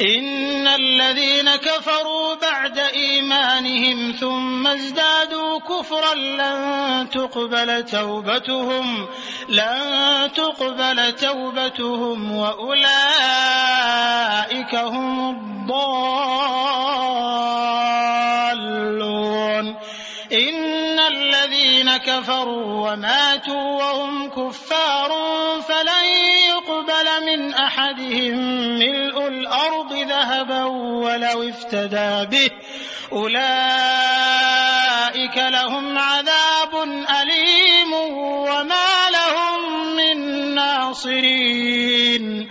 إن الذين كفروا بعد إيمانهم ثم ازدادوا كفرا لن تقبل توبتهم لن تقبل توبتهم وأولئك هم الضالون. إن الذين كفروا وماتوا وهم كفار من أحدهم ملء الأرض ذهبا ولو افتدى به. أولئك لهم عذاب أليم وما لهم من ناصرين.